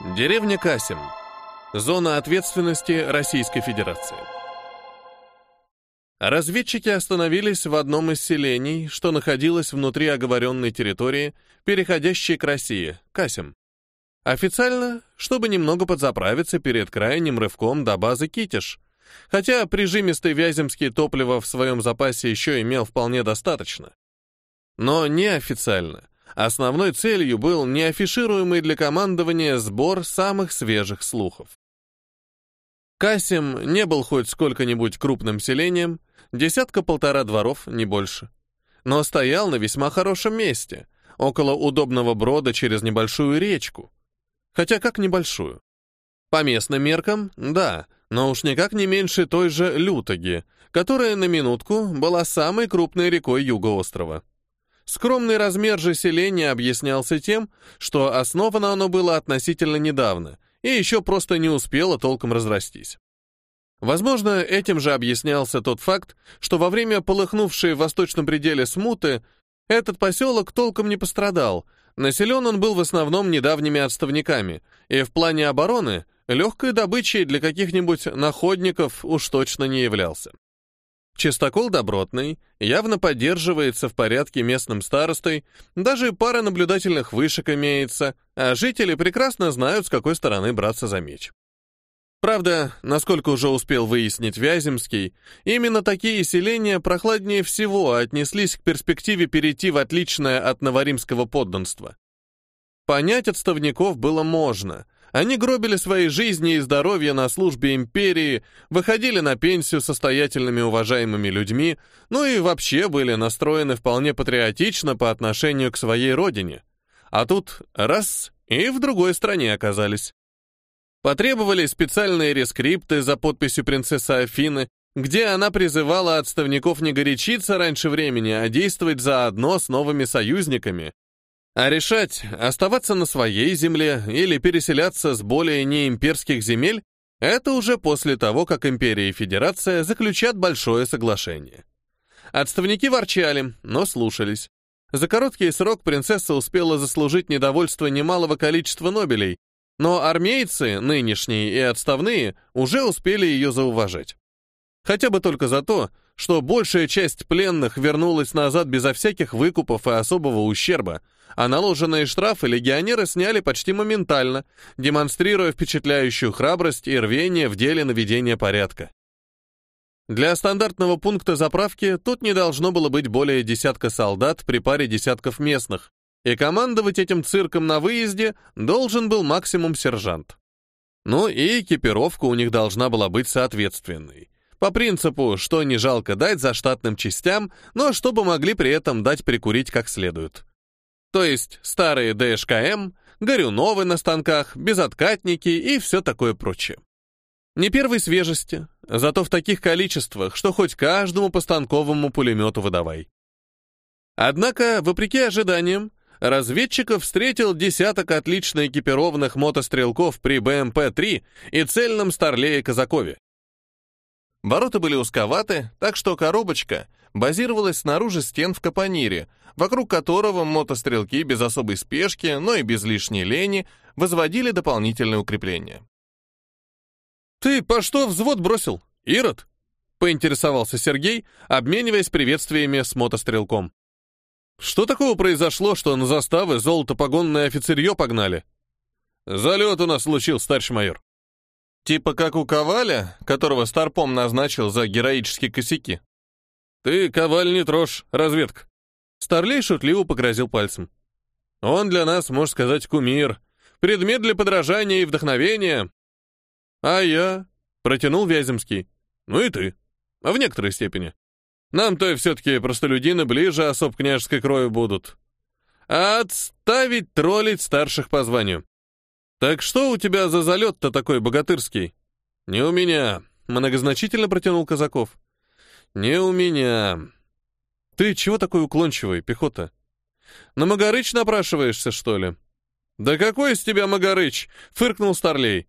Деревня Касим. Зона ответственности Российской Федерации. Разведчики остановились в одном из селений, что находилось внутри оговоренной территории, переходящей к России, Касим. Официально, чтобы немного подзаправиться перед крайним рывком до базы Китиш, хотя прижимистый Вяземский топлива в своем запасе еще имел вполне достаточно. Но неофициально. Основной целью был неафишируемый для командования сбор самых свежих слухов. Касим не был хоть сколько-нибудь крупным селением, десятка-полтора дворов, не больше. Но стоял на весьма хорошем месте, около удобного брода через небольшую речку. Хотя как небольшую. По местным меркам, да, но уж никак не меньше той же Лютоги, которая на минутку была самой крупной рекой юга острова. Скромный размер же селения объяснялся тем, что основано оно было относительно недавно и еще просто не успело толком разрастись. Возможно, этим же объяснялся тот факт, что во время полыхнувшей в восточном пределе смуты этот поселок толком не пострадал, населен он был в основном недавними отставниками, и в плане обороны легкой добычей для каких-нибудь находников уж точно не являлся. Чистокол добротный, явно поддерживается в порядке местным старостой, даже пара наблюдательных вышек имеется, а жители прекрасно знают, с какой стороны браться за меч. Правда, насколько уже успел выяснить Вяземский, именно такие селения прохладнее всего отнеслись к перспективе перейти в отличное от новоримского подданства. Понять отставников было можно, они гробили свои жизни и здоровье на службе империи, выходили на пенсию состоятельными уважаемыми людьми, ну и вообще были настроены вполне патриотично по отношению к своей родине. А тут раз — и в другой стране оказались. Потребовали специальные рескрипты за подписью принцессы Афины, где она призывала отставников не горячиться раньше времени, а действовать заодно с новыми союзниками, а решать, оставаться на своей земле или переселяться с более неимперских земель, это уже после того, как империя и федерация заключат большое соглашение. Отставники ворчали, но слушались. За короткий срок принцесса успела заслужить недовольство немалого количества нобелей, но армейцы, нынешние и отставные, уже успели ее зауважать. Хотя бы только за то, что большая часть пленных вернулась назад безо всяких выкупов и особого ущерба, а наложенные штрафы легионеры сняли почти моментально, демонстрируя впечатляющую храбрость и рвение в деле наведения порядка. Для стандартного пункта заправки тут не должно было быть более десятка солдат при паре десятков местных, и командовать этим цирком на выезде должен был максимум сержант. Ну и экипировка у них должна была быть соответственной. По принципу, что не жалко дать за штатным частям, но чтобы могли при этом дать прикурить как следует. То есть старые ДШКМ, горюновы на станках, безоткатники и все такое прочее. Не первой свежести, зато в таких количествах, что хоть каждому по станковому пулемету выдавай. Однако, вопреки ожиданиям, разведчиков встретил десяток отлично экипированных мотострелков при БМП-3 и цельном Старлее Казакове. Ворота были узковаты, так что коробочка базировалась снаружи стен в капонире, вокруг которого мотострелки без особой спешки, но и без лишней лени возводили дополнительные укрепления. «Ты по что взвод бросил, Ирод?» — поинтересовался Сергей, обмениваясь приветствиями с мотострелком. «Что такого произошло, что на заставы золото-погонное офицерье погнали?» «Залет у нас случился, старший майор». «Типа как у Коваля, которого Старпом назначил за героические косяки?» «Ты, Коваль, не трожь, разведка». Старлей шутливо погрозил пальцем. «Он для нас, можно сказать, кумир, предмет для подражания и вдохновения». «А я?» — протянул Вяземский. «Ну и ты. В некоторой степени. Нам-то все-таки простолюдины ближе особ княжеской крови будут. А отставить троллить старших по званию. Так что у тебя за залет-то такой богатырский?» «Не у меня», — многозначительно протянул Казаков. «Не у меня. Ты чего такой уклончивый, пехота? На Магарыч напрашиваешься, что ли?» «Да какой из тебя Магарыч?» — фыркнул Старлей.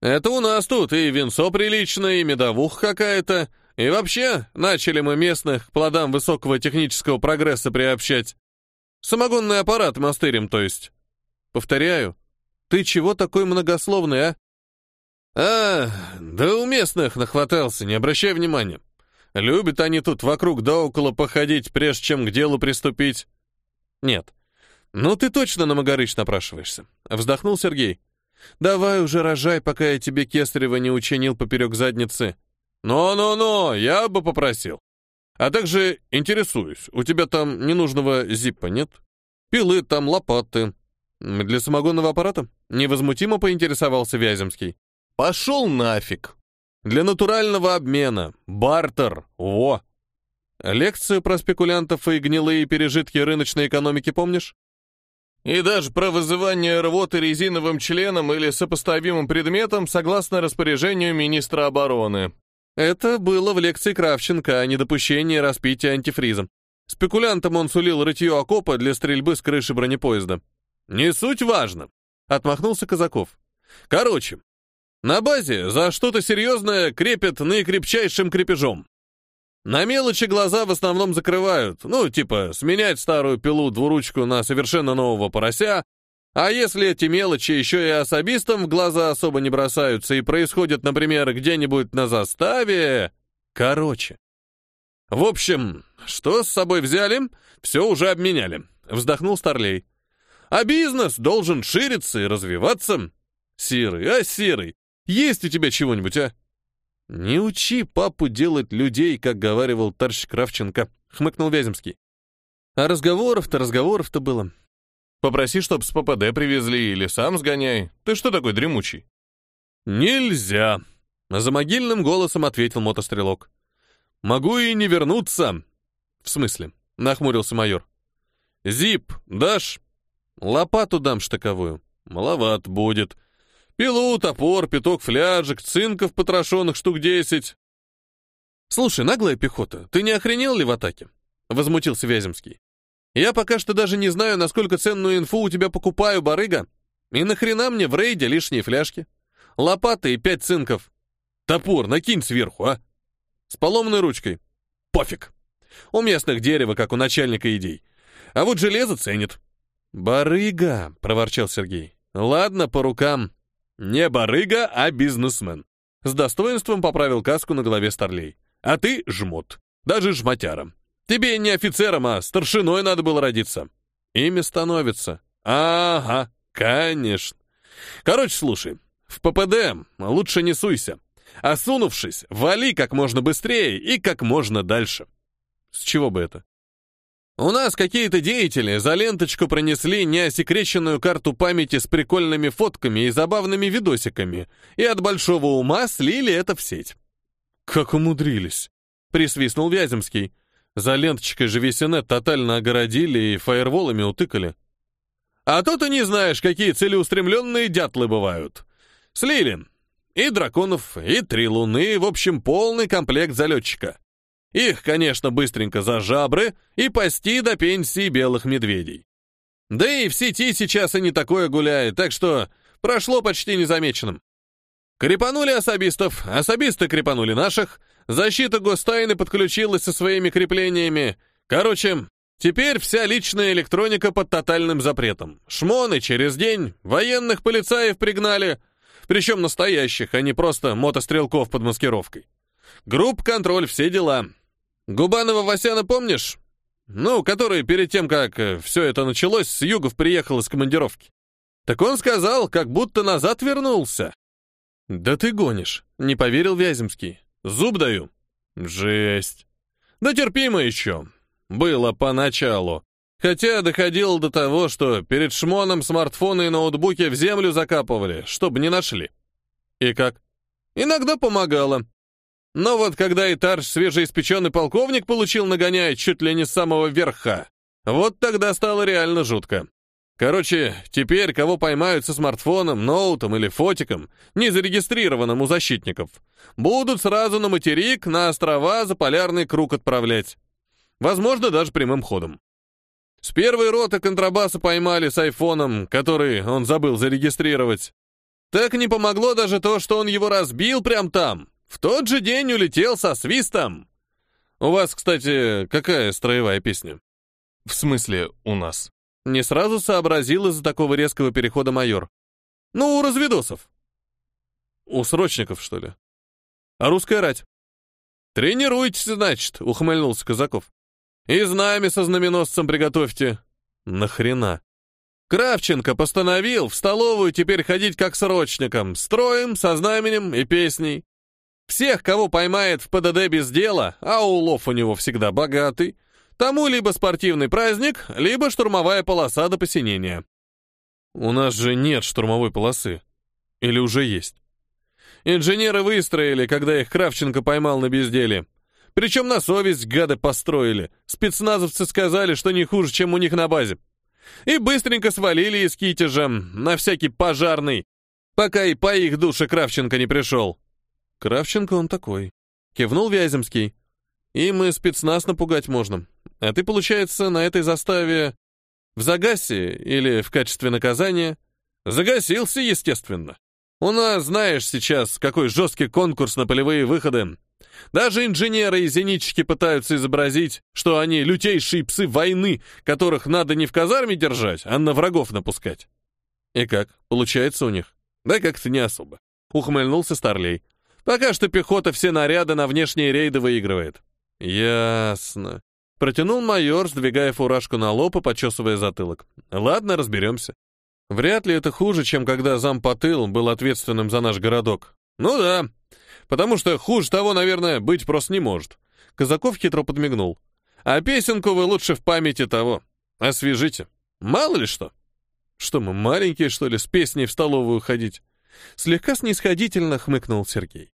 «Это у нас тут и венцо приличное, и медовуха какая-то. И вообще, начали мы местных к плодам высокого технического прогресса приобщать. Самогонный аппарат мастырим, то есть. Повторяю, Ты чего такой многословный, а? А, да у местных нахватался, не обращай внимания. Любят они тут вокруг да около походить, прежде чем к делу приступить. Нет. Ну ты точно на Магарыч напрашиваешься. Вздохнул Сергей. Давай уже рожай, пока я тебе кесарева не учинил поперек задницы. Но-но-но, я бы попросил. А также интересуюсь, у тебя там ненужного зиппа нет? Пилы там, лопаты. Для самогонного аппарата? Невозмутимо поинтересовался Вяземский. Пошел нафиг. Для натурального обмена. Бартер. Во. Лекцию про спекулянтов и гнилые пережитки рыночной экономики помнишь? И даже про вызывание рвоты резиновым членом или сопоставимым предметом согласно распоряжению министра обороны. Это было в лекции Кравченко о недопущении распития антифризом. Спекулянтам он сулил рытье окопа для стрельбы с крыши бронепоезда. «Не суть важно», — отмахнулся Казаков. «Короче, на базе за что-то серьезное крепят наикрепчайшим крепежом. На мелочи глаза в основном закрывают, ну, типа, сменять старую пилу-двуручку на совершенно нового порося, а если эти мелочи еще и особистам в глаза особо не бросаются и происходят, например, где-нибудь на заставе... Короче. В общем, что с собой взяли, все уже обменяли, вздохнул Старлей. А бизнес должен шириться и развиваться. Сирый, а Сирый, есть у тебя чего-нибудь, а? Не учи папу делать людей, как говаривал Тарщик Кравченко, хмыкнул Вяземский. А разговоров-то, разговоров-то было. Попроси, чтоб с ППД привезли, или сам сгоняй. Ты что такой дремучий? Нельзя, за могильным голосом ответил мотострелок. Могу и не вернуться. В смысле? Нахмурился майор. Зип, дашь? Лопату дам штыковую. Маловат будет. Пилу, топор, пяток фляжек, цинков потрошенных штук десять. Слушай, наглая пехота, ты не охренел ли в атаке? Возмутился Вяземский. Я пока что даже не знаю, насколько ценную инфу у тебя покупаю, барыга. И нахрена мне в рейде лишние фляжки? Лопаты и пять цинков. Топор накинь сверху, а? С поломанной ручкой. Пофиг. У местных дерево, как у начальника идей. А вот железо ценит. «Барыга!» — проворчал Сергей. «Ладно, по рукам. Не барыга, а бизнесмен». С достоинством поправил каску на голове Старлей. «А ты жмот. Даже жмотяром. Тебе не офицером, а старшиной надо было родиться. Ими становится. Ага, конечно. Короче, слушай, в ППД лучше не суйся. Осунувшись, вали как можно быстрее и как можно дальше. С чего бы это? У нас какие-то деятели за ленточку пронесли неосекреченную карту памяти с прикольными фотками и забавными видосиками, и от большого ума слили это в сеть. «Как умудрились!» — присвистнул Вяземский. За ленточкой же весь инет тотально огородили и фаерволами утыкали. А то ты не знаешь, какие целеустремленные дятлы бывают. Слили. И драконов, и три луны, в общем, полный комплект залетчика. Их, конечно, быстренько за жабры и пасти до пенсии белых медведей. Да и в сети сейчас и не такое гуляет, так что прошло почти незамеченным. Крепанули особистов, особисты крепанули наших, защита гостайны подключилась со своими креплениями. Короче, теперь вся личная электроника под тотальным запретом. Шмоны через день, военных полицаев пригнали, причем настоящих, а не просто мотострелков под маскировкой. Групп-контроль, все дела. Губанова Васяна помнишь? Ну, который перед тем, как э, все это началось, с югов приехал из командировки. Так он сказал, как будто назад вернулся. «Да ты гонишь», — не поверил Вяземский. «Зуб даю». «Жесть». «Да терпимо еще. Было поначалу. Хотя доходило до того, что перед шмоном смартфоны и ноутбуки в землю закапывали, чтобы не нашли. И как? Иногда помогало. Но вот когда Итарж свежеиспеченный полковник получил нагоняя чуть ли не с самого верха, вот тогда стало реально жутко. Короче, теперь кого поймают со смартфоном, ноутом или фотиком, не зарегистрированным у защитников, будут сразу на материк, на острова за полярный круг отправлять. Возможно, даже прямым ходом. С первой роты контрабаса поймали с айфоном, который он забыл зарегистрировать. Так не помогло даже то, что он его разбил прямо там. В тот же день улетел со свистом. У вас, кстати, какая строевая песня? В смысле, у нас? Не сразу сообразил из-за такого резкого перехода майор. Ну, у разведосов. У срочников, что ли? А русская рать? Тренируйтесь, значит, ухмыльнулся Казаков. И знамя со знаменосцем приготовьте. Нахрена? Кравченко постановил в столовую теперь ходить как срочником, строем, со знаменем и песней. Всех, кого поймает в ПДД без дела, а улов у него всегда богатый, тому либо спортивный праздник, либо штурмовая полоса до посинения. У нас же нет штурмовой полосы. Или уже есть? Инженеры выстроили, когда их Кравченко поймал на безделе. Причем на совесть гады построили. Спецназовцы сказали, что не хуже, чем у них на базе. И быстренько свалили из Китежа на всякий пожарный, пока и по их душе Кравченко не пришел. Кравченко он такой. Кивнул Вяземский. И мы спецназ напугать можно. А ты, получается, на этой заставе в загасе или в качестве наказания? Загасился, естественно. У нас, знаешь, сейчас какой жесткий конкурс на полевые выходы. Даже инженеры и зенитчики пытаются изобразить, что они лютейшие псы войны, которых надо не в казарме держать, а на врагов напускать. И как, получается у них? Да как-то не особо. Ухмыльнулся Старлей. Пока что пехота все наряды на внешние рейды выигрывает. Ясно. Протянул майор, сдвигая фуражку на лоб и почесывая затылок. Ладно, разберемся. Вряд ли это хуже, чем когда зампотыл был ответственным за наш городок. Ну да, потому что хуже того, наверное, быть просто не может. Казаков хитро подмигнул. А песенку вы лучше в памяти того. Освежите. Мало ли что. Что мы, маленькие, что ли, с песней в столовую ходить? Слегка снисходительно хмыкнул Сергей.